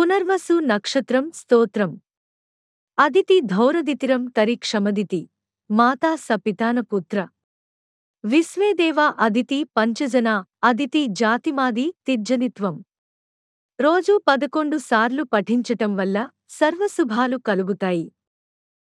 పునర్వసు నక్షత్రం స్తోత్రం. అదితి ధౌరదితిరం తరి క్షమదితి మాతా సపితాన పుత్ర. విశ్వేదేవ అదితి పంచజన అదితి జాతిమాది తిజ్జనిత్వం రోజూ పదకొండు సార్లు పఠించటం వల్ల సర్వశుభాలు కలుగుతాయి.